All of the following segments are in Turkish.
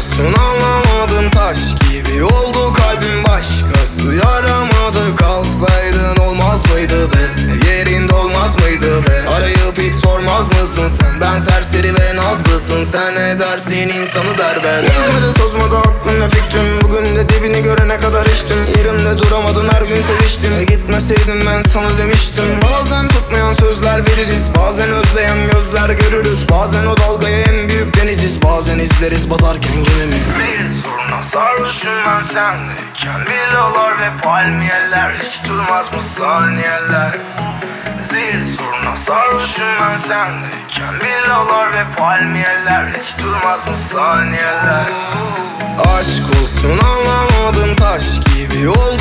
Olsun anlamadım taş gibi oldu kalbim başkası. Yaramadı kalsaydın olmaz mıydı be? Yerinde olmaz mıydı be? Arayıp hiç sormaz mısın sen? Ben serseri ve nazlısın. Sen ne dersin? İnsanı derbeder Gezmedi tozmadı aklım ve fikrim Bugün de dibini görene kadar içtim. Yerimde duramadın her gün seviştim. E Gitmeseydim ben sana demiştim. Bazen tutmayan sözler veririz Bazen özleyen gözler görürüz. Bazen o dalgaya izleriz batarken gemimiz. Değil soruna sarhoşum ben sendeyken Villalar ve palmiyeler Hiç durmaz mı saniyeler? Zil soruna sarhoşum ben sendeyken Villalar ve palmiyeler Hiç durmaz mı saniyeler? Aşk olsun anlamadım taş gibi oldu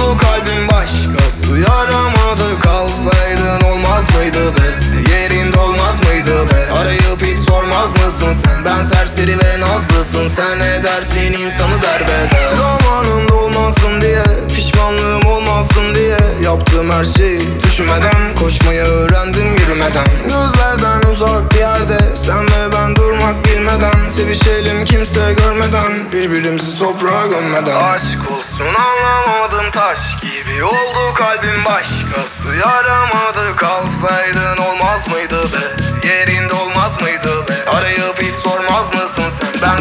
nazlısın sen ne dersin insanı derbeder. Zamanında olmasın diye pişmanlığım olmasın diye Yaptığım her şeyi düşünmeden Koşmayı öğrendim yürümeden. Gözlerden uzak bir yerde Sen ve ben durmak bilmeden Sevişelim kimse görmeden Birbirimizi toprağa gömmeden. Aşk olsun anlamadım taş gibi Oldu kalbim başkası Yaramadı kalsaydın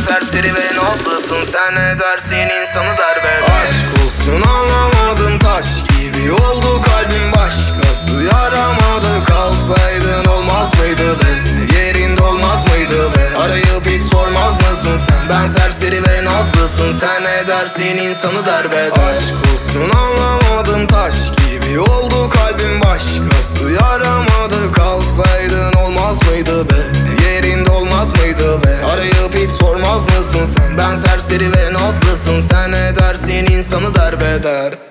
sen serseri ve nazlısın Sen ne dersin? İnsanı derbeder Aşk olsun anlamadım. Taş gibi Oldu kalbim. Başkası Yaramadı. Kalsaydın olmaz mıydı be? Yerinde olmaz mıydı be? Arayıp hiç sormaz mısın sen? Ben serseri ve nazlısın. Sen ne dersin? İnsanı derbeder Aşk olsun anlamadım. Taş gibi Oldu kalbim. Başkası be. Arayıp hiç sormaz mısın sen? Ben serseri ve nazlısın. Sen ne dersin insanı derbeder